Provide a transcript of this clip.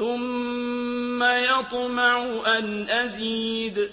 ثُمَّ يَطْمَعُ أَنْ أَزِيدَ.